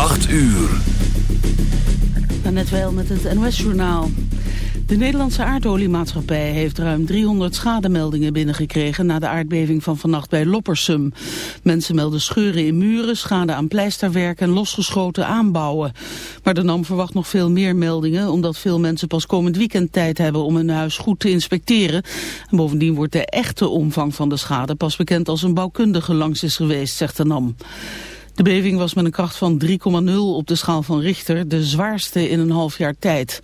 8 uur. Net wel met het NOS-journaal. De Nederlandse aardoliemaatschappij heeft ruim 300 schademeldingen binnengekregen na de aardbeving van vannacht bij Loppersum. Mensen melden scheuren in muren, schade aan pleisterwerk en losgeschoten aanbouwen. Maar de NAM verwacht nog veel meer meldingen omdat veel mensen pas komend weekend tijd hebben om hun huis goed te inspecteren. En bovendien wordt de echte omvang van de schade pas bekend als een bouwkundige langs is geweest, zegt de NAM. De beving was met een kracht van 3,0 op de schaal van Richter, de zwaarste in een half jaar tijd.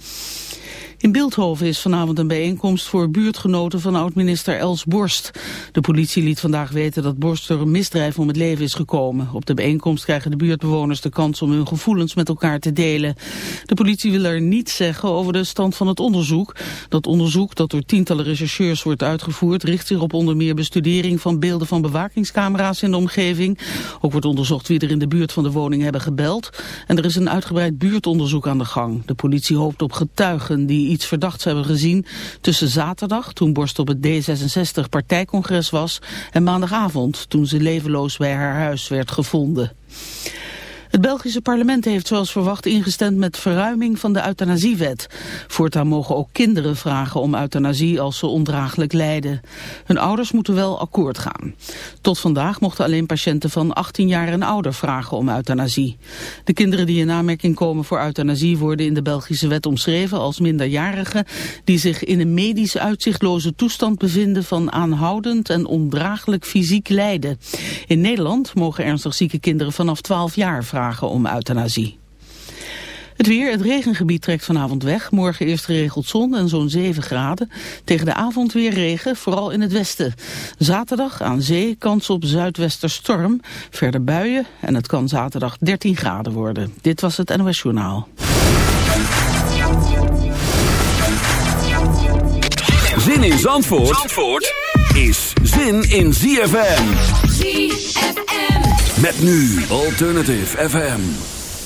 In Beeldhoven is vanavond een bijeenkomst voor buurtgenoten van oud-minister Els Borst. De politie liet vandaag weten dat Borst er een misdrijf om het leven is gekomen. Op de bijeenkomst krijgen de buurtbewoners de kans om hun gevoelens met elkaar te delen. De politie wil er niets zeggen over de stand van het onderzoek. Dat onderzoek, dat door tientallen rechercheurs wordt uitgevoerd, richt zich op onder meer bestudering van beelden van bewakingscamera's in de omgeving. Ook wordt onderzocht wie er in de buurt van de woning hebben gebeld. En er is een uitgebreid buurtonderzoek aan de gang. De politie hoopt op getuigen die iets verdachts hebben gezien tussen zaterdag, toen Borst op het D66 partijcongres was, en maandagavond, toen ze levenloos bij haar huis werd gevonden. Het Belgische parlement heeft zoals verwacht ingestemd met verruiming van de euthanasiewet. Voortaan mogen ook kinderen vragen om euthanasie als ze ondraaglijk lijden. Hun ouders moeten wel akkoord gaan. Tot vandaag mochten alleen patiënten van 18 jaar en ouder vragen om euthanasie. De kinderen die in aanmerking komen voor euthanasie worden in de Belgische wet omschreven als minderjarigen die zich in een medisch uitzichtloze toestand bevinden van aanhoudend en ondraaglijk fysiek lijden. In Nederland mogen ernstig zieke kinderen vanaf 12 jaar vragen om euthanasie. Het weer, het regengebied trekt vanavond weg. Morgen eerst geregeld zon en zo'n 7 graden. Tegen de avond weer regen, vooral in het westen. Zaterdag aan zee kans op zuidwesterstorm. Verder buien en het kan zaterdag 13 graden worden. Dit was het NOS Journaal. Zin in Zandvoort, Zandvoort is zin in ZFM. ZFM. Met nu Alternative FM.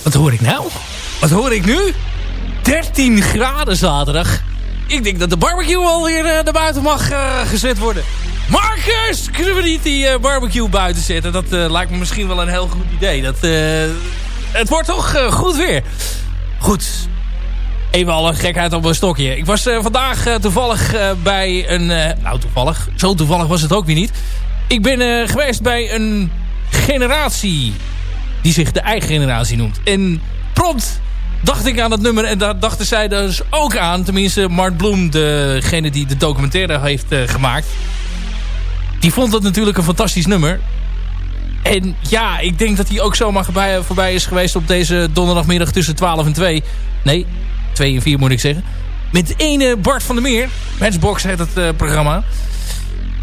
Wat hoor ik nou? Wat hoor ik nu? 13 graden zaterdag. Ik denk dat de barbecue alweer uh, naar buiten mag uh, gezet worden. Marcus, kunnen we niet die uh, barbecue buiten zetten? Dat lijkt me misschien wel een heel goed idee. Dat, het wordt toch goed weer. Goed. Even alle gekheid op een stokje. Ik was vandaag toevallig bij een... nou, toevallig. Zo toevallig was het ook weer niet. Ik ben geweest bij een generatie die zich de eigen generatie noemt. En prompt dacht ik aan dat nummer en daar dachten zij dus ook aan. Tenminste, Mart Bloem, degene die de documentaire heeft uh, gemaakt. Die vond dat natuurlijk een fantastisch nummer. En ja, ik denk dat hij ook zomaar voorbij, is geweest op deze donderdagmiddag tussen 12 en 2. Nee, 2 en 4 moet ik zeggen. Met ene Bart van der Meer. Matchbox heet het uh, programma.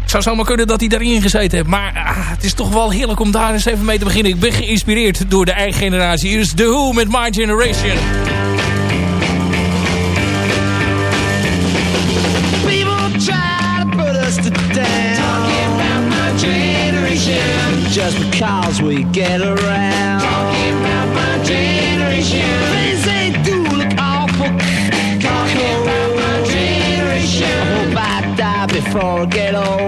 Het zou zomaar kunnen dat hij daarin gezeten heeft. Maar ah, het is toch wel heerlijk om daar eens even mee te beginnen. Ik ben geïnspireerd door de eigen generatie. Hier is The Who met My Generation. People try to put us to down. Talking about my generation. Just because we get around. Talking about my generation. Things they do look awful. Talking about my generation. I hope I die before I get old.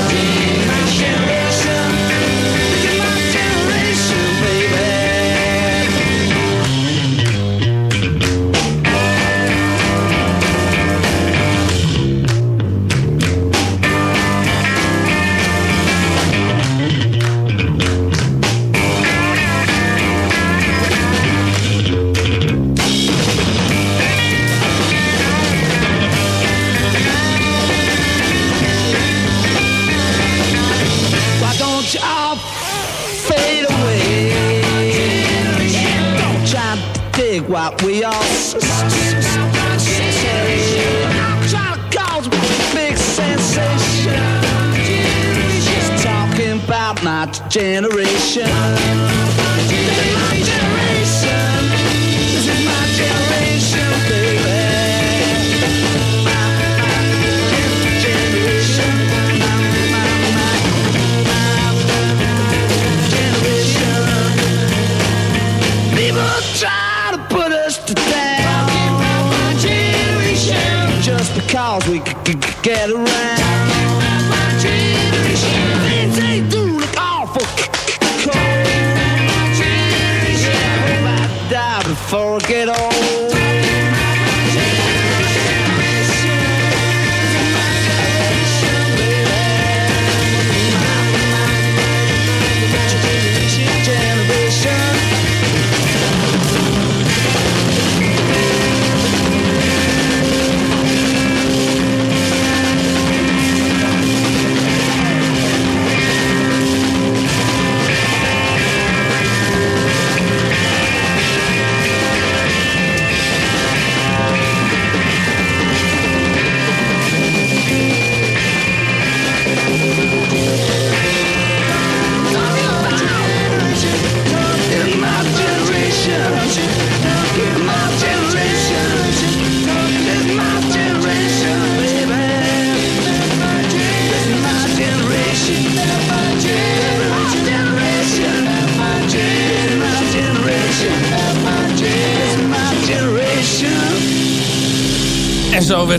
generation. This is my generation. This is my generation, baby. Try to put us down just because we get around.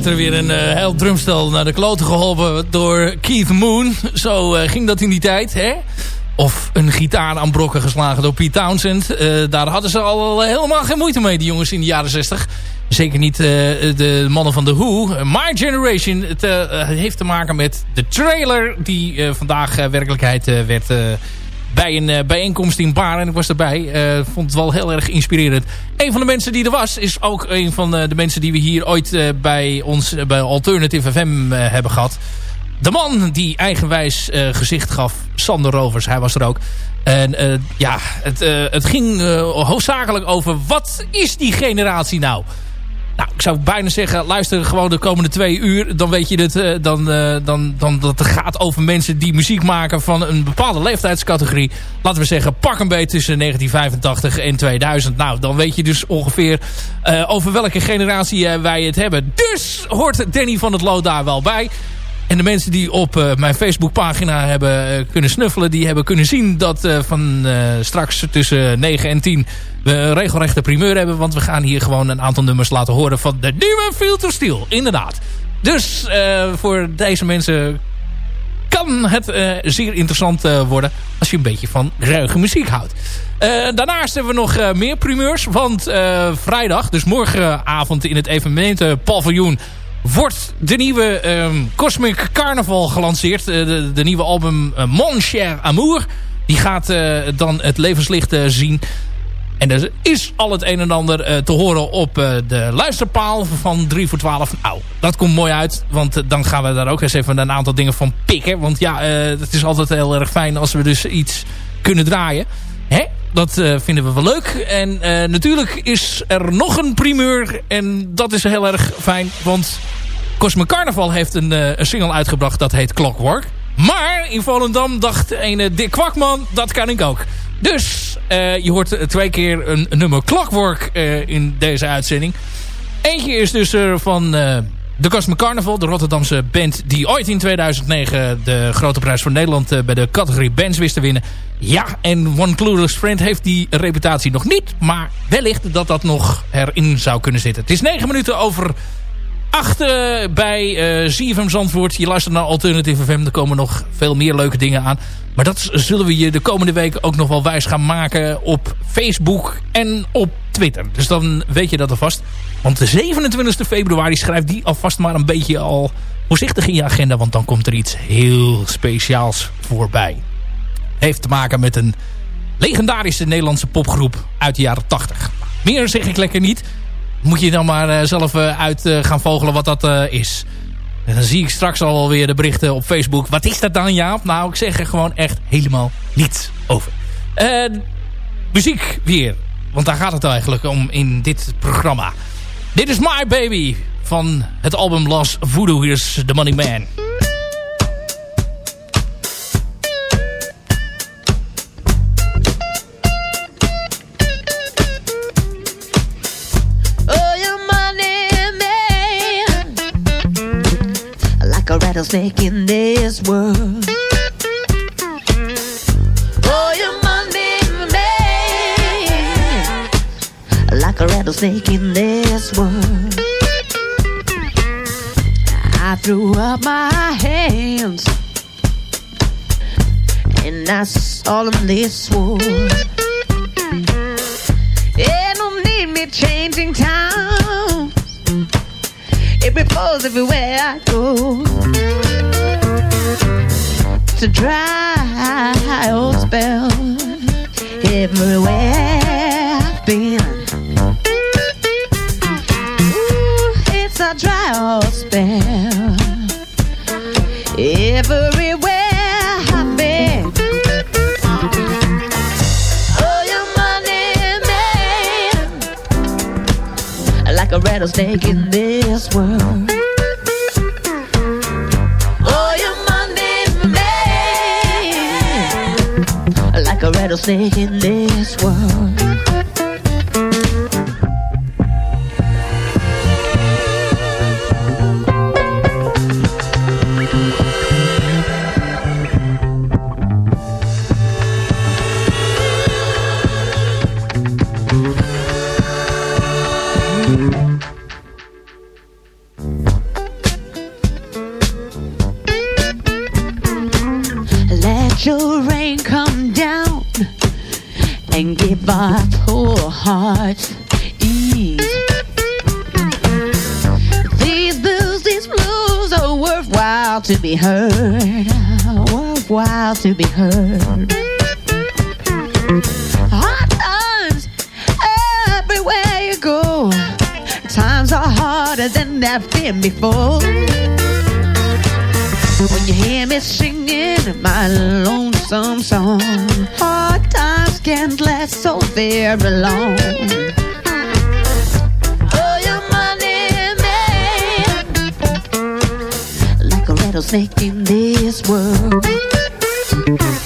Werd er weer een uh, heel drumstel naar de kloten geholpen door Keith Moon. Zo uh, ging dat in die tijd, hè? Of een gitaar aan brokken geslagen door Pete Townsend. Uh, daar hadden ze al helemaal geen moeite mee, die jongens in de jaren 60. Zeker niet de mannen van The Who. My Generation, het heeft te maken met de trailer die vandaag werkelijkheid werd bij een uh, bijeenkomst in Baar. En ik was erbij. Uh, vond het wel heel erg inspirerend. Een van de mensen die er was, is ook een van de, de mensen die we hier ooit bij ons bij Alternative FM hebben gehad. De man die eigenwijs gezicht gaf, Sander Rovers, hij was er ook. En ja, het, het ging hoofdzakelijk over wat is die generatie nou? Ik zou bijna zeggen, luister gewoon de komende twee uur. Dan weet je het, uh, dan, uh, dan, dan dat het gaat over mensen die muziek maken van een bepaalde leeftijdscategorie. Laten we zeggen, pak een beetje tussen 1985 en 2000. Nou, dan weet je dus ongeveer uh, over welke generatie wij het hebben. Dus hoort Danny van het Lood daar wel bij. En de mensen die op uh, mijn Facebookpagina hebben uh, kunnen snuffelen... die hebben kunnen zien dat uh, van straks tussen 9 en 10... we regelrechte primeur hebben. Want we gaan hier gewoon een aantal nummers laten horen... van de nieuwe Filter Steel. Inderdaad. Dus voor deze mensen kan het zeer interessant worden... als je een beetje van ruige muziek houdt. daarnaast hebben we nog meer primeurs. Want vrijdag, dus morgenavond in het evenementenpaviljoen wordt de nieuwe um, Cosmic Carnival gelanceerd. Uh, de, nieuwe album uh, Mon Cher Amour. Die gaat uh, dan het levenslicht zien. En er is al het een en ander te horen op de luisterpaal van 3 voor 12. Nou, dat komt mooi uit. Want dan gaan we daar ook eens even een aantal dingen van pikken. Want ja, het is altijd heel erg fijn als we dus iets kunnen draaien. Dat uh, vinden we wel leuk. En uh, natuurlijk is er nog een primeur. En dat is heel erg fijn. Want Cosmic Carnaval heeft een, een single uitgebracht. Dat heet Clockwork. Maar in Volendam dacht een Dick Kwakman. Dat kan ik ook. Dus je hoort twee keer een nummer Clockwork in deze uitzending. Eentje is dus van de Cosmic Carnival, de Rotterdamse band die ooit in 2009 de grote prijs voor Nederland eh, bij de categorie bands wist te winnen. Ja, en One Clueless Friend heeft die reputatie nog niet, maar wellicht dat dat nog erin zou kunnen zitten. Het is negen minuten over acht bij uh, ZFM Zandvoort. Je luistert naar Alternative FM, er komen nog veel meer leuke dingen aan. Maar dat zullen we je de komende weken ook nog wel wijs gaan maken op Facebook en op Twitter. Dus dan weet je dat alvast. Want de 27 februari schrijft die alvast maar een beetje al voorzichtig in je agenda. Want dan komt er iets heel speciaals voorbij. Heeft te maken met een legendarische Nederlandse popgroep uit de jaren 80. Meer zeg ik lekker niet. Moet je dan maar uh, zelf uh, uit uh, gaan vogelen wat dat is. En dan zie ik straks alweer de berichten op Facebook. Wat is dat dan, Jaap? Nou, ik zeg er gewoon echt helemaal niets over. muziek weer. Want daar gaat het eigenlijk om in dit programma. Dit is My Baby van het album Lost Voodoo. Hier is The Money Man. Rattlesnake in this world. Oh, you money man, like a rattlesnake in this world. I threw up my hands and I solemnly swore. It don't need me changing towns. It reposes everywhere I go. It's a dry old spell everywhere I've been. Ooh, it's a dry old spell Oh, like a rattlesnake in this world. Oh, you're money man, like a rattlesnake in this world. To be heard, worthwhile to be heard. Hard times everywhere you go. Times are harder than they've been before. When you hear me singing my lonesome song, hard times can't last so very long. making this world.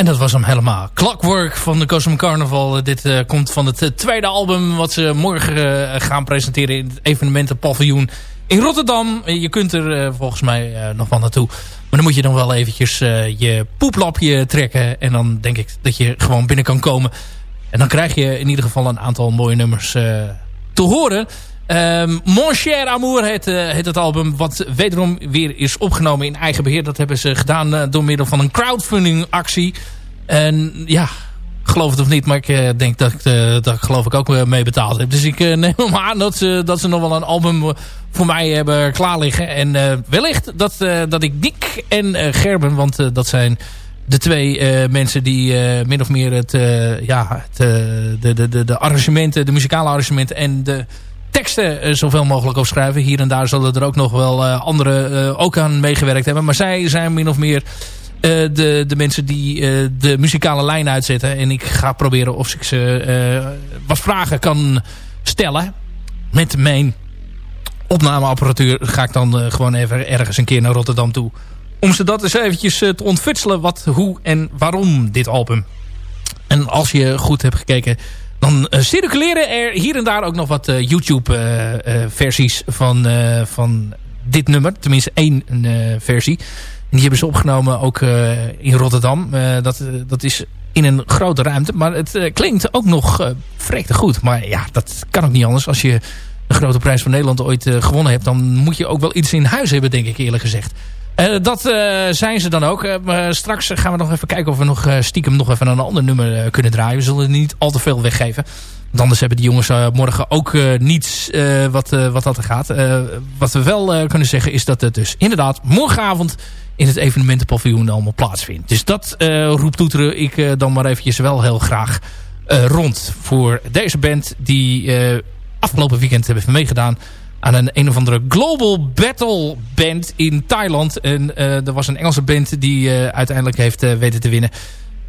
En dat was hem helemaal. Clockwork van de Cosmo Carnival. dit uh, komt van het tweede album wat ze morgen uh, gaan presenteren in het evenementenpaviljoen in Rotterdam. Je kunt er volgens mij nog wel naartoe. Maar dan moet je dan wel eventjes je poeplapje trekken. En dan denk ik dat je gewoon binnen kan komen. En dan krijg je in ieder geval een aantal mooie nummers te horen. Um, Mon Cher Amour uh, heet, het album. Wat wederom weer is opgenomen in eigen beheer. Dat hebben ze gedaan uh, door middel van een crowdfunding actie. En ja, geloof het of niet. Maar ik uh, denk dat, ik, dat geloof ik ook mee betaald heb. Dus ik neem maar aan dat ze, dat ze nog wel een album voor mij hebben klaar liggen. En wellicht dat, dat ik Dick en Gerben. Want dat zijn de twee mensen die min of meer het, ja, het, de, de, de, de arrangementen, de muzikale arrangementen en de teksten uh, zoveel mogelijk opschrijven. Hier en daar zullen er ook nog wel uh, anderen uh, ook aan meegewerkt hebben. Maar zij zijn min of meer de, de mensen die de muzikale lijn uitzetten. En ik ga proberen of ik ze wat vragen kan stellen. Met mijn opnameapparatuur ga ik dan gewoon even ergens een keer naar Rotterdam toe. Om ze dat eens eventjes te ontfutselen wat, hoe en waarom dit album. En als je goed hebt gekeken dan uh, circuleren er hier en daar ook nog wat uh, YouTube-versies uh, van, van dit nummer. Tenminste één versie. En die hebben ze opgenomen ook in Rotterdam. dat, dat is in een grote ruimte. Maar het klinkt ook nog vrete goed. Maar ja, dat kan ook niet anders. Als je de grote prijs van Nederland ooit gewonnen hebt... dan moet je ook wel iets in huis hebben, denk ik eerlijk gezegd. Uh, dat uh, zijn ze dan ook. Uh, straks gaan we nog even kijken of we nog stiekem nog even een ander nummer kunnen draaien. We zullen niet al te veel weggeven. Want anders hebben die jongens morgen ook niets wat, wat dat er gaat. wat we wel kunnen zeggen is dat het dus inderdaad morgenavond in het evenementenpaviljoen allemaal plaatsvindt. Dus dat roept toeteren ik dan maar eventjes wel heel graag rond voor deze band die afgelopen weekend hebben meegedaan aan een een of andere Global Battle Band in Thailand. En uh, er was een Engelse band die uh, uiteindelijk heeft uh, weten te winnen.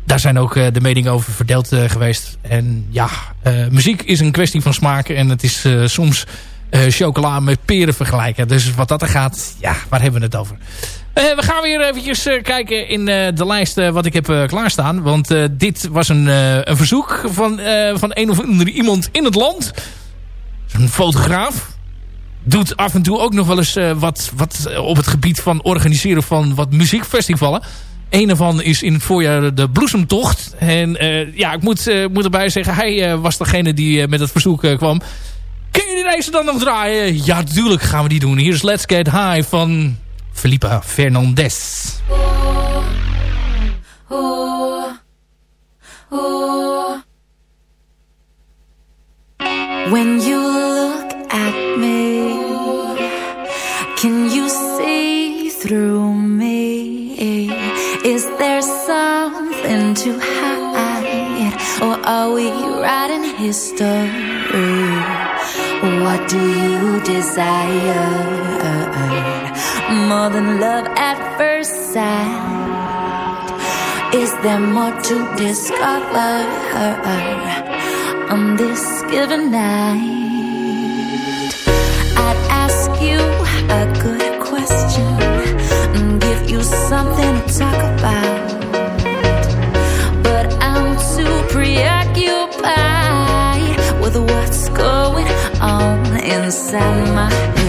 Daar zijn ook de meningen over verdeeld geweest. En ja, muziek is een kwestie van smaak. En het is soms chocola met peren vergelijken. Dus wat dat er gaat, ja, waar hebben we het over? we gaan weer eventjes kijken in de lijst wat ik heb klaarstaan. Want dit was een, een verzoek van, van een of andere iemand in het land. Een fotograaf doet af en toe ook nog wel eens uh, wat, wat op het gebied van organiseren van wat muziekfestivalen. Een ervan is in het voorjaar de Bloesemtocht. En uh, ja, ik moet, moet erbij zeggen, hij was degene die met het verzoek kwam. Kun je deze dan nog draaien? Ja, natuurlijk gaan we die doen. Hier is Let's Get High van Felipe Fernandez. Oh, oh. When you are we writing history? What do you desire? More than love at first sight? Is there more to discover on this given night? I'd ask you a good question and give you something to talk about. Inside my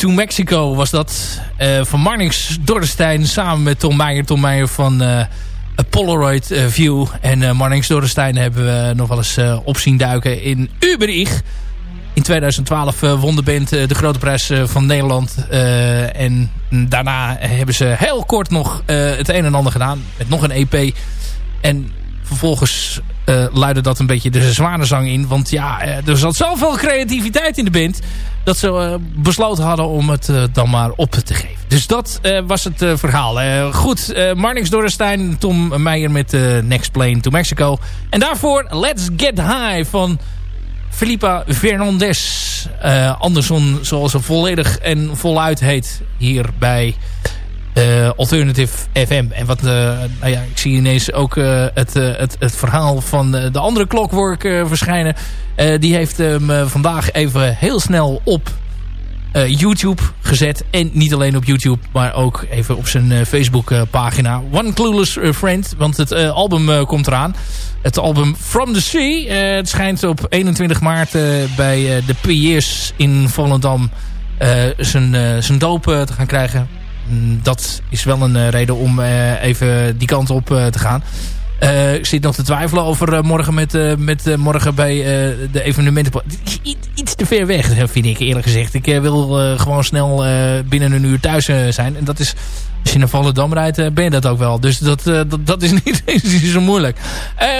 Next Plane to Mexico was dat. eh, van Marnix Dorrestein samen met Tom Meijer. Tom Meijer van A Polaroid eh, View. En Marnix Dorrestein hebben we nog wel eens op zien duiken in Uberich. In 2012 eh, won de band de grote prijs van Nederland. En daarna hebben ze heel kort nog het een en ander gedaan. Met nog een EP. En vervolgens eh luidde dat een beetje de zwanenzang in. Want ja, eh, er zat zoveel creativiteit in de band... dat ze eh, besloten hadden om het dan maar op te geven. Dus dat was het verhaal. Goed, Marnix Dorrestein, Tom Meijer met Next Plane to Mexico. En daarvoor Let's Get High van Felipa Fernandez. Anderson, zoals ze volledig en voluit heet hier bij eh, Alternative FM. En wat, eh, nou ja, ik zie ineens ook eh, het, het, het verhaal van de andere Clockwork verschijnen. Die heeft hem vandaag even heel snel op YouTube gezet. En niet alleen op YouTube, maar ook even op zijn Facebook pagina. One Clueless Friend, want het album komt eraan. Het album From the Sea. Het schijnt op 21 maart bij de Piers in Volendam zijn, zijn doop te gaan krijgen. Mm, Dat is wel een eh, reden om eh, even die kant op eh, te gaan. Ik zit nog te twijfelen over morgen met, met morgen bij de evenementen. Iets te ver weg, vind ik eerlijk gezegd. Ik wil gewoon snel binnen een uur thuis zijn. En dat is, als je naar Volendam rijdt, ben je dat ook wel. Dus dat, dat, dat is niet, niet zo moeilijk.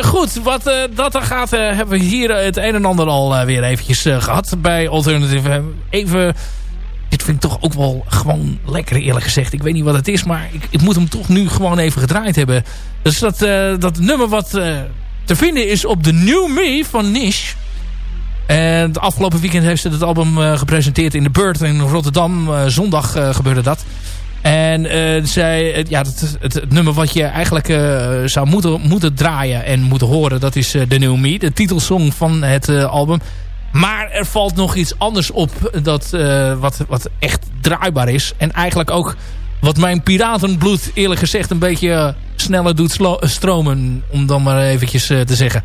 Goed, wat dat er gaat, hebben we hier het een en ander al weer eventjes eh, gehad bij Alternative. Even... Dit vind ik toch ook wel gewoon lekker eerlijk gezegd. Ik weet niet wat het is, maar ik, ik moet hem toch nu gewoon even gedraaid hebben. Dus dat, eh, dat nummer wat eh, te vinden is op de New Me van Nish. En het afgelopen weekend heeft ze het album eh, gepresenteerd in de Bird in Rotterdam. Zondag gebeurde dat. En zij, ja, het, het, het nummer wat je eigenlijk zou moeten, moeten draaien en moeten horen... dat is The New Me, de titelsong van het album. Maar er valt nog iets anders op dat, wat, wat echt draaibaar is. En eigenlijk ook wat mijn piratenbloed eerlijk gezegd een beetje sneller doet stromen. Om dan maar eventjes te zeggen.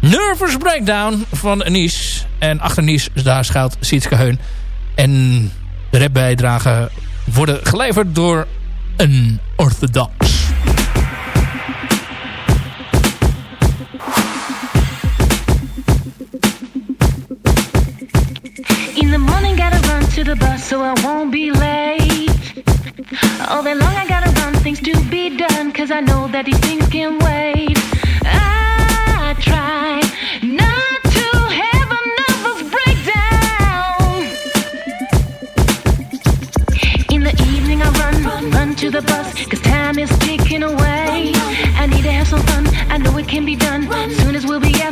Nervous Breakdown van Nies. En achter Nies, daar schuilt Sietske Heun. En de rapbijdragen worden geleverd door een orthodox. In the morning, gotta run to the bus so I won't be late. All day long, I gotta run things to be done, cause I know that these things can wait. I try not to have a nervous breakdown. In the evening, I run, run to the bus, cause time is ticking away. I need to have some fun, I know it can be done, soon as we'll be yesterday.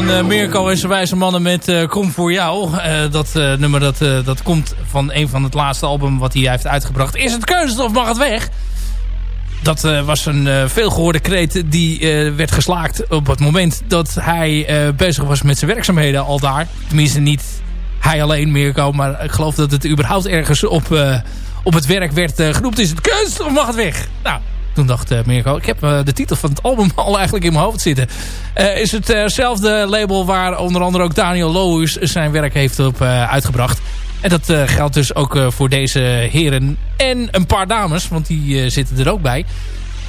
Dan eh, Mirko en zijn wijze mannen met eh, Kom voor jou. Eh, dat nummer dat, dat komt van een van het laatste album wat hij heeft uitgebracht. Is het keuze of mag het weg? Dat was een eh, veelgehoorde kreet die werd geslaakt op het moment dat hij bezig was met zijn werkzaamheden al daar. Tenminste niet hij alleen Mirko, maar ik geloof dat het überhaupt ergens op, op het werk werd genoemd. Is het kunst of mag het weg? Nou, toen dacht eh, Mirko, ik heb eh, de titel van het album al eigenlijk in mijn hoofd zitten. Eh, is hetzelfde label waar onder andere ook Daniel Loos zijn werk heeft op uitgebracht. En dat geldt dus ook voor deze heren en een paar dames, want die zitten er ook bij.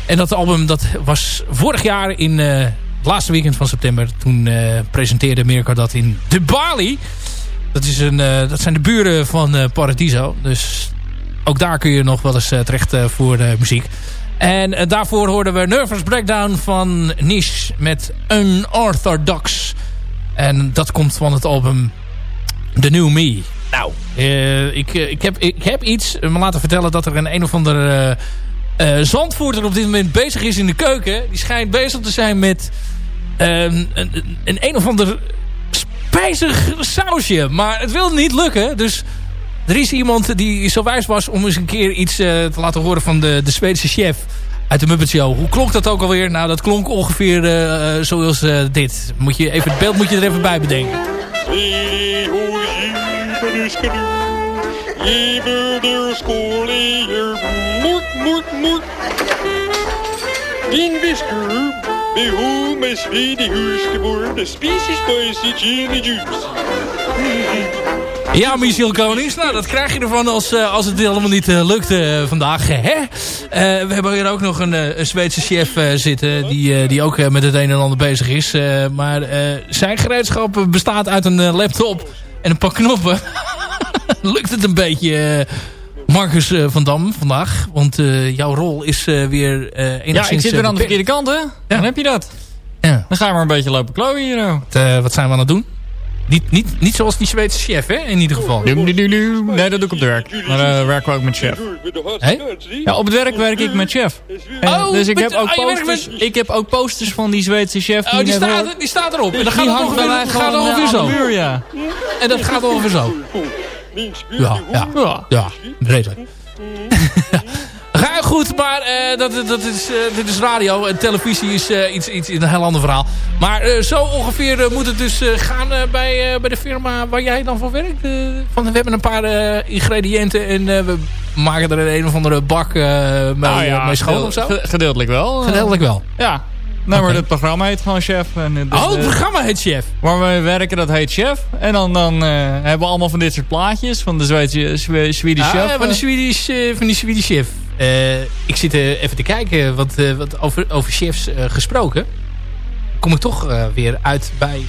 En dat album dat was vorig jaar in het laatste weekend van september. Toen presenteerde Mirko dat in de Bali. Dat, is een, dat zijn de buren van Paradiso. Dus ook daar kun je nog wel eens terecht voor muziek. En eh, daarvoor hoorden we Nervous Breakdown van Niche met Unorthodox. En dat komt van het album The New Me. Nou, eh, ik, eh, ik, heb, ik heb iets me laten vertellen dat er een een of ander zandvoerder op dit moment bezig is in de keuken. Die schijnt bezig te zijn met ehm, een, een, een een of ander spijzig sausje. Maar het wil niet lukken, dus... Er is iemand die zo wijs was om eens een keer iets eh, te laten horen van de, de Zweedse chef uit de Muppet Show. Hoe klonk dat ook alweer? Nou, dat klonk ongeveer eh, eh, zoals dit. Moet je even, het beeld moet je er even bij bedenken. Ja, Michiel Konings. Nou, dat krijg je ervan als, eh, als het helemaal niet eh, lukt eh, vandaag. Hè? We hebben hier ook nog een, een Zweedse chef zitten... die, die ook met het een en ander bezig is. Maar zijn gereedschap bestaat uit een laptop en een paar knoppen. lukt het een beetje... Marcus van Dam vandaag. Want jouw rol is weer enigszins... Ja, ik zit weer aan de verkeerde kant, hè? Dan heb je dat. Ja. Dan ga je maar een beetje lopen klooien hier. Wat, eh, wat zijn we aan het doen? Niet, niet, niet zoals die Zweedse chef, hè? In ieder geval. Nee, dat doe ik op het werk. Maar eh werken we ook met chef. Hé? Ja, op het werk werk ik met chef. En, Oh, dus ik heb, ook werkt posters, ik heb ook posters van die Zweedse chef. Oh, die staat, die staat erop. En dan gaat Die hangt ongeveer, mij gaat ongeveer eh, zo. muur, ja. En dat gaat ongeveer zo. Ja, ja. Ja. Ja, redelijk. Ga goed, maar eh, dat, dat is, eh, dit is radio. En televisie is eh, iets, iets een heel ander verhaal. Maar zo ongeveer moet het dus gaan bij, bij de firma waar jij dan voor werkt. Van, we hebben een paar ingrediënten en we maken er een, een of andere bak mee, Nou mee schoon of zo. ge- Gedeeltelijk wel. Gedeeltelijk wel. Ja. Nou, maar het programma heet gewoon chef. En Oh, het programma heet Chef. Waar we werken, dat heet chef. En dan, dan hebben we allemaal van dit soort plaatjes. Van de Zweedse Zwe- Swedish Ah, chef. van, de Swedish, eh, van die Swedish chef. Eh, ik zit eh, even te kijken, wat, eh, wat over, over chefs gesproken. Kom ik toch weer uit bij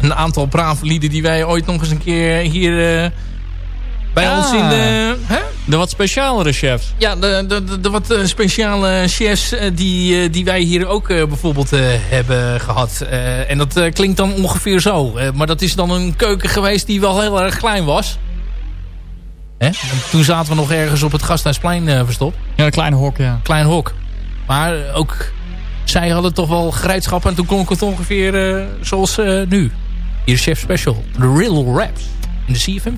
een aantal brave lieden die wij ooit nog eens een keer hier bij Ah. ons in de... Hè? De wat specialere chefs. Ja, de, de, de, de wat speciale chefs die, die wij hier ook bijvoorbeeld hebben gehad. Eh, en dat klinkt dan ongeveer zo. Maar dat is dan een keuken geweest die wel heel erg klein was. Hè? Want toen zaten we nog ergens op het Gasthuisplein eh, verstopt. Ja, een klein hok, ja. Klein hok. Maar ook zij hadden toch wel gereedschappen. En toen klonk het ongeveer eh, zoals eh, nu. Hier Chef Special. The Real Raps. In de CFM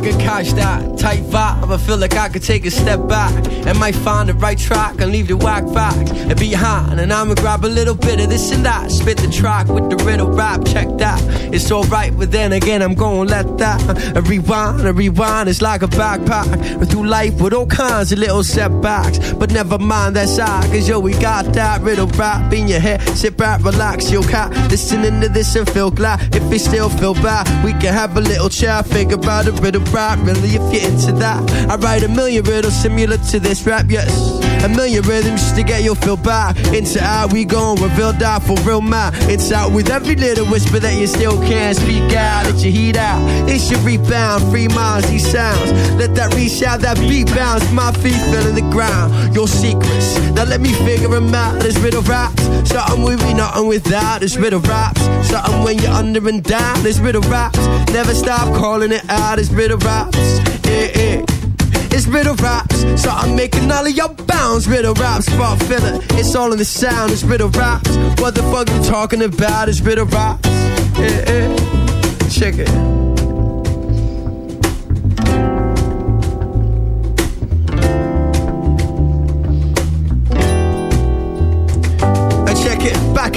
I could catch that tight vibe. I feel like I could take a step back and might find the right track and leave the whack facts and behind. And I'ma grab a little bit of this and that. Spit the track with the riddle rap. Check that. It's alright, but then again, I'm gonna let that a rewind. A rewind It's like a backpack. We're through life with all kinds of little setbacks. But never mind that side, cause yo, we got that riddle rap in your head. Sit back, relax, yo, cat. Listening to this and feel glad. If it still feel bad, we can have a little chat. Figure write a riddle rap, really if you're into that. I write a million riddles similar to this rap, yes. A million rhythms just to get your feel back. Into out we go, reveal that for real man. It's out with every little whisper that you still can't speak out. Let your heat out, it should rebound. Free minds, these sounds. Let that reach out, that beat bounce. My feet filling the ground. Your secrets, now let me figure them out. This riddle raps, something with me, nothing without. This riddle raps, something when you're under and down. This riddle raps, never stop calling it out. This riddle raps, yeah, yeah. It's riddle raps, so I'm making all of your bounds. Riddle raps, spot filler. It's all in the sound. It's riddle raps. What the fuck you talking about? It's riddle raps. Yeah, yeah. Check it.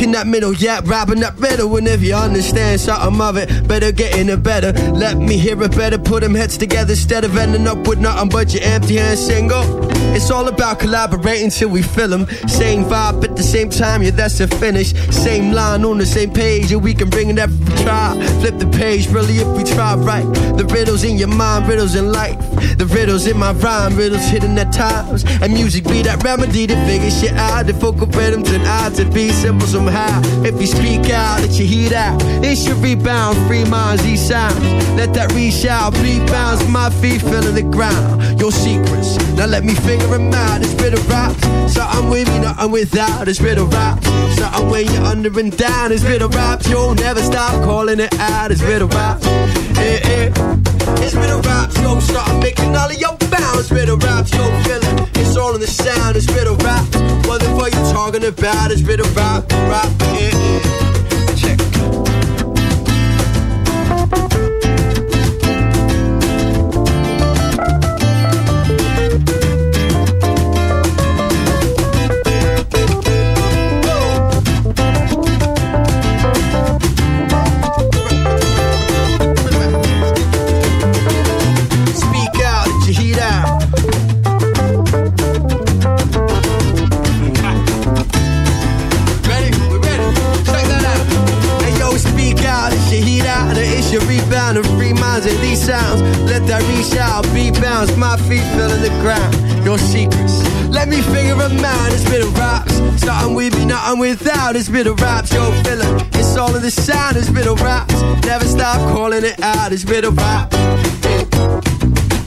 In that middle, yeah, rapping that riddle. And if you understand something of it, better get in it better. Let me hear it better, put them heads together instead of ending up with nothing but your empty hand single. It's all about collaborating till we fill them. Same vibe at the same time, yeah, that's the finish. Same line on the same page, and we can bring it if we try. Flip the page, really, if we try right. The riddles in your mind, riddles in life. The riddles in my rhyme, riddles hidden at times. And music be that remedy to figure shit out. The focal rhythms and odds to be simple somehow. If you speak out, let your heat out. It should rebound, free minds, these sounds. Let that reach out, beat bounce, my feet filling the ground. Your secrets, now let me figure them out. It's riddle raps, something with me, nothing without. It's riddle raps, something when you're under and down. It's riddle raps, you'll never stop calling it out. It's riddle raps, eh, eh. It's riddle raps, yo, start making all of your bounds. Riddle raps, yo, feeling it's all in the sound. It's riddle raps, what the fuck you talking about? It's riddle rap, rap, eh, eh. Stop calling it out. It's been a rap.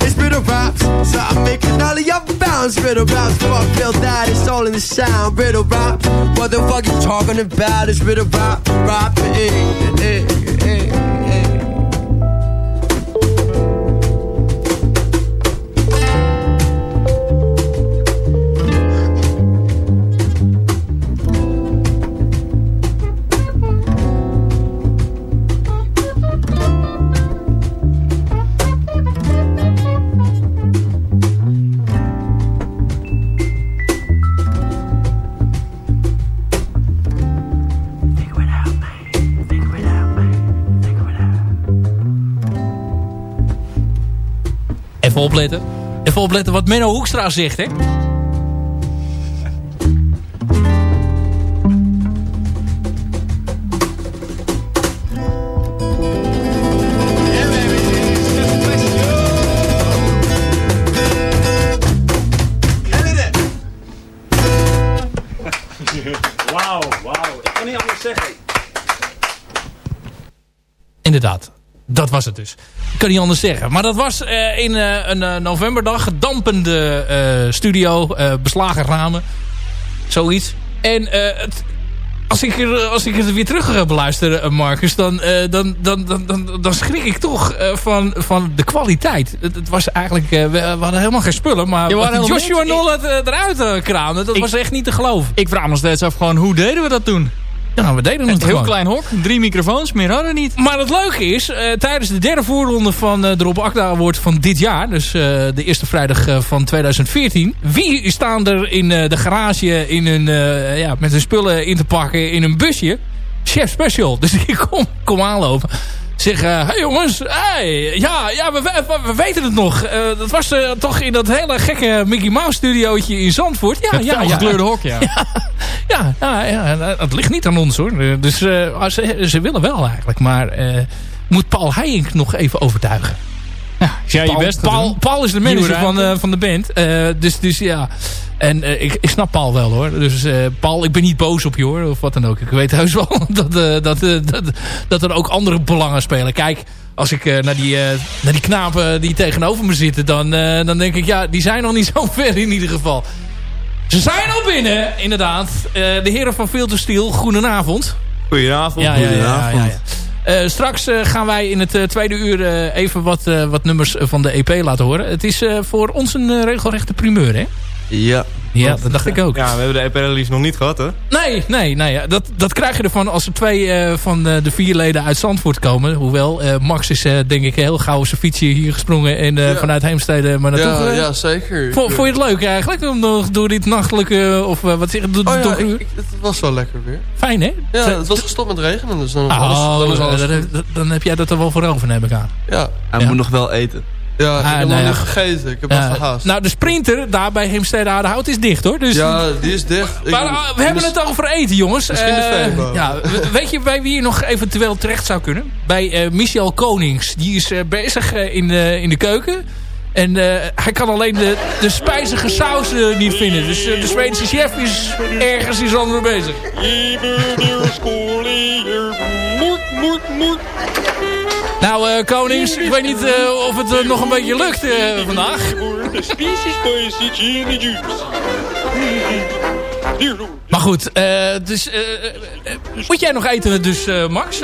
It's raps, so I'm making all of your bounds. Riddle raps, fuck feel that it's all in the sound. Riddle rap, what the fuck you talking about? It's riddle rap, rap, eh, eh, eh, opletten. Even opletten wat Menno Hoekstra zegt, hè. Kan niet anders zeggen. Maar dat was eh, in eh, een eh, novemberdag. Dampende studio. beslagen ramen. Zoiets. En het, als, ik er, als ik het weer terug ga beluisteren, eh, Marcus... Dan, dan, dan, dan, dan, dan schrik ik toch van, van de kwaliteit. Het, het was eigenlijk... we, we hadden helemaal geen spullen. Maar Joshua niks. Nol het eh, eruit kraamde... dat Ik- was echt niet te geloven. Ik vraag me nog steeds af gewoon, hoe deden we dat toen? Ja, we deden Een het heel gewoon. klein hok, drie microfoons, meer hadden we niet. Maar het leuke is, eh, tijdens de derde voorronde van eh, de Rob Akda Award van dit jaar... dus eh, de eerste vrijdag van 2014... wie staan er in de garage in hun, ja, met hun spullen in te pakken in een busje? Chef Special. Dus ik kom, kom aanlopen. Zeg, hé hey jongens, hey, ja, ja we, we, we weten het nog. Eh, dat was eh, toch in dat hele gekke Mickey Mouse studiootje in Zandvoort. Ja, ja, ja. felgekleurde hok, ja. Ja, ja, ja, het ligt niet aan ons hoor. Eh, Dus eh, ze, ze willen wel eigenlijk. Maar eh, moet Paul Heijink nog even overtuigen. Ja, je Paul, best Paul. Paul is de manager van, eh, van de band. Eh, dus, dus ja. En eh, ik, ik snap Paul wel hoor. Dus eh, Paul, ik ben niet boos op je hoor. Of wat dan ook. Ik weet heus wel dat, eh, dat, eh, dat, dat er ook andere belangen spelen. Kijk, als ik eh, naar, die, eh, naar die knapen die tegenover me zitten. Dan, eh, dan denk ik, ja, die zijn nog niet zo ver in ieder geval. Ze zijn al binnen, inderdaad. Eh, de heren van Filter Steel, goedenavond. Goedenavond. Ja, ja, ja, Goedenavond. ja, ja. Eh, straks eh, gaan wij in het eh, tweede uur even wat, wat nummers van de EP laten horen. Het is voor ons een regelrechte primeur, hè? Ja. Ja, dat dacht ik ook. Ja, we hebben de EP-release nog niet gehad, hè? Nee, nee, nee. ja, Dat, dat krijg je ervan als er twee eh, van de, de vier leden uit Zandvoort komen. Hoewel, eh, Max is eh, denk ik heel gauw op zijn fietsje hier gesprongen. En eh, Ja. vanuit Heemstede maar naartoe. Ja, ja, zeker. Vond, vond je het leuk eigenlijk? Om nog door dit nachtelijke, of eh, wat zeg je, door Oh het ja, donkere ik, het was wel lekker weer. Fijn, hè? Ja, het was gestopt met regenen, dus dan, alles, Oh, dan alles dan, dan- dan heb jij dat er wel voor over, neem ik aan. Ja. Hij Ja. moet nog wel eten. Ja, ik Ah, heb nou nog ja. niet gegeten. Ik heb Ja, wel gehaast. nou, de sprinter daar bij Heemstede Aardehout is dicht, hoor. Dus, ja, die is dicht. Ik- maar uh, we hebben het over eten, jongens. Misschien de Eh, Febo. ja, we- weet je bij wie je nog eventueel terecht zou kunnen? Bij eh, Michel Konings. Die is eh, bezig in, de, in de keuken. En eh, hij kan alleen de, de spijzige saus niet vinden. Dus de Zweedse chef is ergens in Zandvoort bezig. Nou, eh, Konings, ik weet niet eh, of het eh, nog een beetje lukt vandaag. Maar goed, eh, dus, eh, eh, moet jij nog eten dus, eh, Max?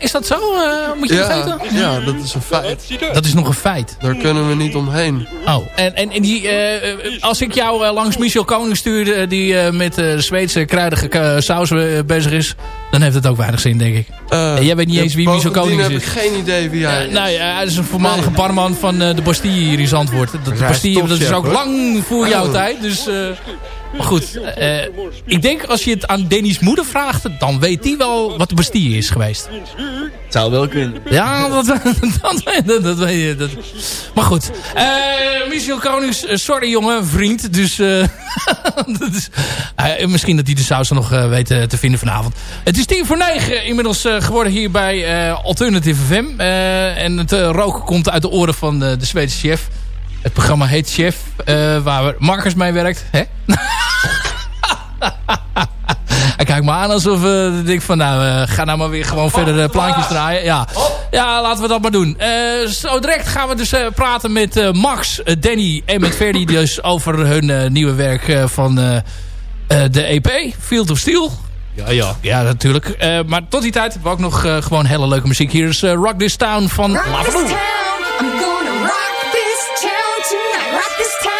Is dat zo? Eh, moet je nog Ja, eten? ja, dat is een feit. Dat is nog een feit. Daar kunnen we niet omheen. Oh, en, en, en die, als ik jou langs Michel Koning stuur... eh, die eh, met eh, Zweedse kruidige saus bezig is... dan heeft het ook weinig zin, denk ik. Eh, En jij weet niet eens wie Michel bovendien Konings heb is. ik geen idee wie hij is. nou ja, hij is een voormalige barman van eh, de Bastille hier in Zandvoort. De, de is Bastille, dat is ook hoor. lang voor jouw Oh. tijd. Dus, eh, maar goed, eh, ik denk als je het aan Denny's moeder vraagt... dan weet die wel wat de Bastille is geweest. Het zou wel kunnen. Ja, dat, dat, dat, dat weet je. Dat. Maar goed. Eh Michel Konings, eh, sorry jongen, vriend. Dus, dat is, misschien dat hij de saus er nog weet te vinden vanavond. Het is tien voor negen inmiddels geworden hier bij Alternative FM. En het roken komt uit de oren van de, de Zweedse chef. Het programma heet Chef, eh, waar Marcus mee werkt. Hè? Hij kijkt me aan alsof eh, ik denk van nou, eh, ga nou maar weer gewoon verder eh, plaatjes draaien. Ja. ja, laten we dat maar doen. Zo direct gaan we dus praten met Max, Danny en met Ferdy dus over hun nieuwe werk van de EP, Field of Steel. Ja, ja. Ja, natuurlijk. Maar tot die tijd hebben we ook nog gewoon hele leuke muziek. Hier is Rock This Town van Rock this tonight. Rock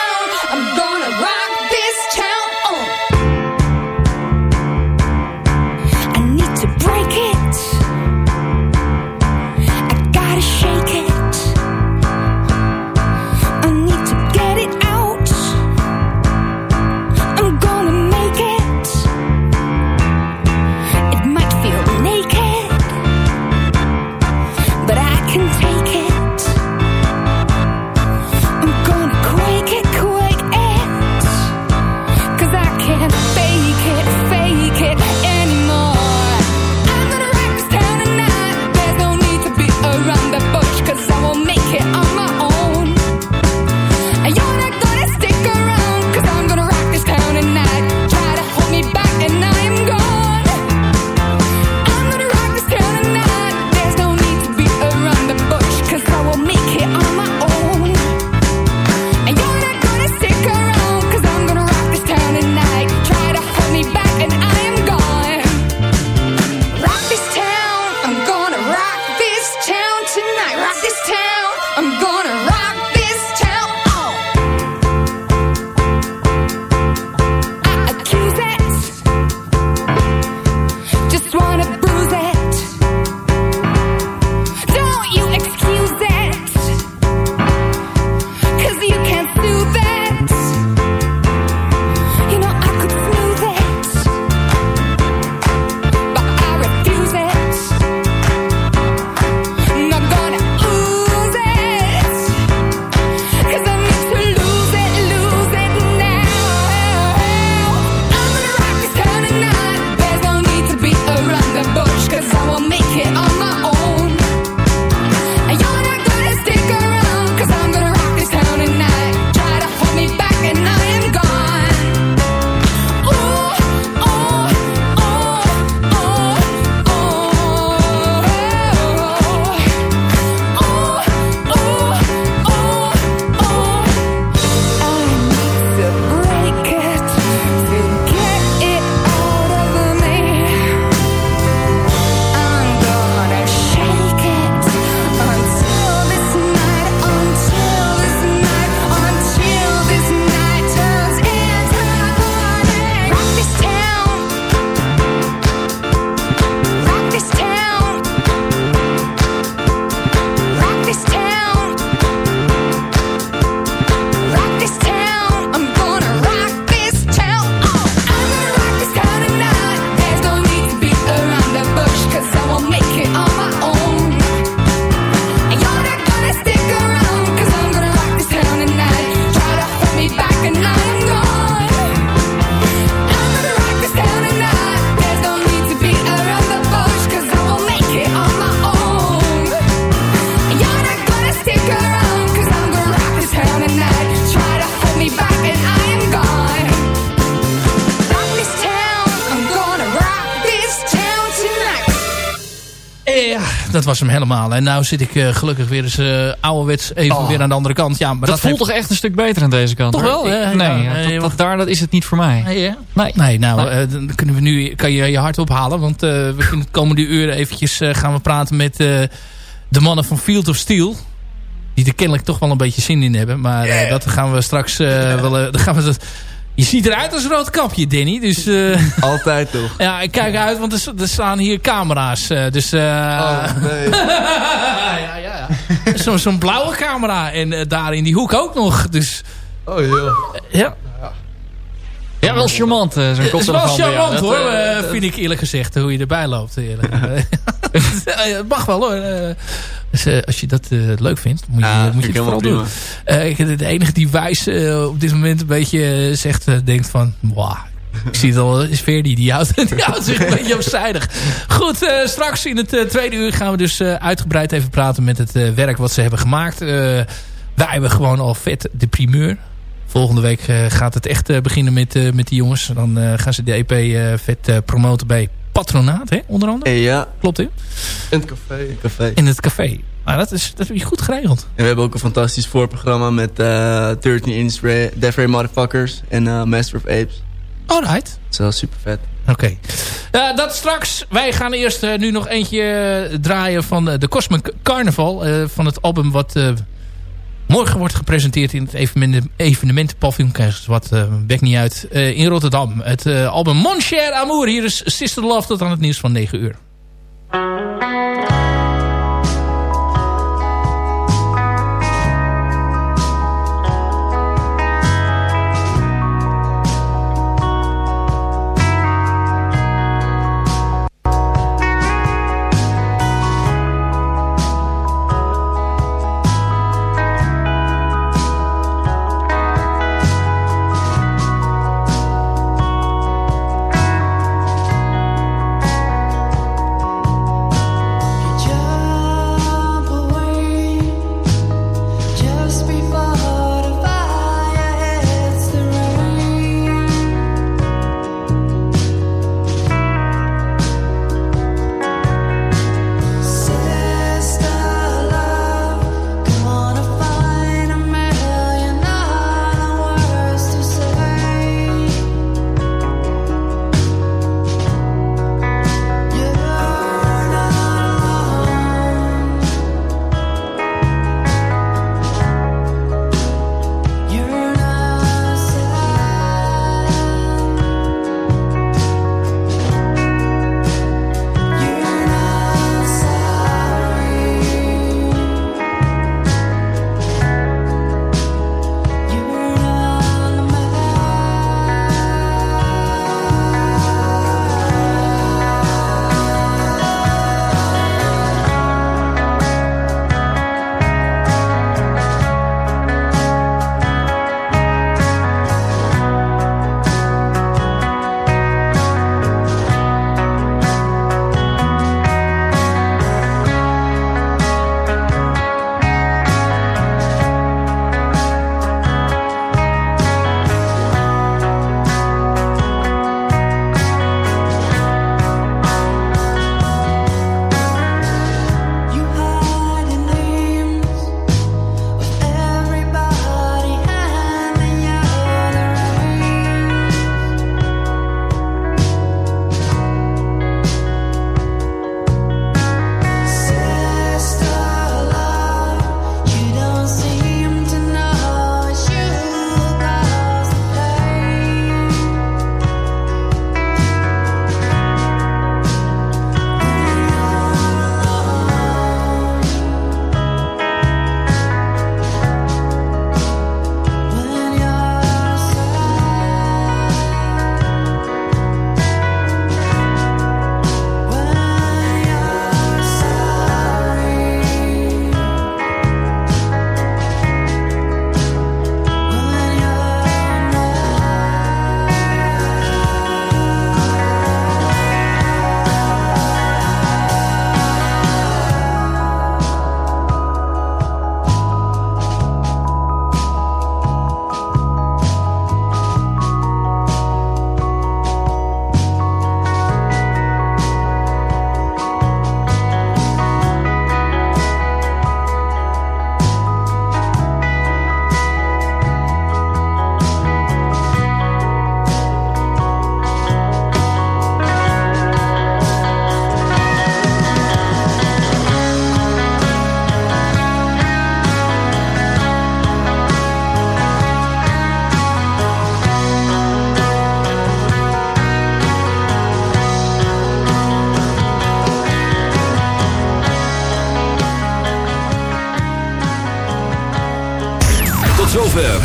was hem helemaal. En nou zit ik eh, gelukkig weer eens uh, ouderwets even Oh. weer aan de andere kant. Ja, maar dat, dat, voelt heeft- toch echt een stuk beter aan deze kant? Toch wel, Ik- hè? nee, Ja, dat- eh, daar dat is het niet voor mij. Nee? Nee. Nee, nou, Nee. eh, dan kunnen we nu, kan je je hart ophalen. Want eh, we kunnen de komende uren eventjes eh, gaan we praten met eh, de mannen van Field of Steel. Die er kennelijk toch wel een beetje zin in hebben. Maar eh, dat gaan we straks eh, wel... eh, dan gaan we dat, je ziet eruit als een rood kapje, Danny. Dus, eh, Altijd toch? ja, ik kijk uit, want er, er staan hier camera's. eh, dus, eh, Oh, nee. ja, ja, ja. Zo- Zo'n blauwe camera. En daar in die hoek ook nog. Dus, Oh, joh. ja. Ja, wel charmant, eh, zo'n Het is wel charmant Dat, hoor, eh, eh, vind ik eerlijk gezegd, hoe je erbij loopt. Eerlijk. Eh, Het mag wel hoor. Dus, als je dat leuk vindt, moet je, Ja, moet je het vooral doen. Ik- de enige die wijs op dit moment een beetje zegt, denkt van... Wauw, ik zie het al, is Verdi, die houdt, die houdt zich een beetje opzijdig. Goed, straks in het tweede uur gaan we dus uitgebreid even praten met het werk wat ze hebben gemaakt. Wij hebben gewoon al vet de primeur. Volgende week eh, gaat het echt eh, beginnen met, eh, met die jongens. Dan gaan ze de EP vet promoten bij Patronaat, hè, onder andere. Ja, Klopt, hè? In het café. café. In het café. Maar dat, is, dat heb je goed geregeld. En we hebben ook een fantastisch voorprogramma met eh 13 Inch Ray, Death Ray Motherfuckers en Master of Apes. Alright. Dat is wel super vet. Oké. Dat straks. Wij gaan eerst nu nog eentje draaien van de Cosmic Carnival. eh, van het album wat eh, morgen wordt gepresenteerd in het evenement, je wat eh bek niet uit. eh, in Rotterdam. Het eh, album Mon Cher Amour. Hier is Sister Love tot aan het nieuws van 9 uur.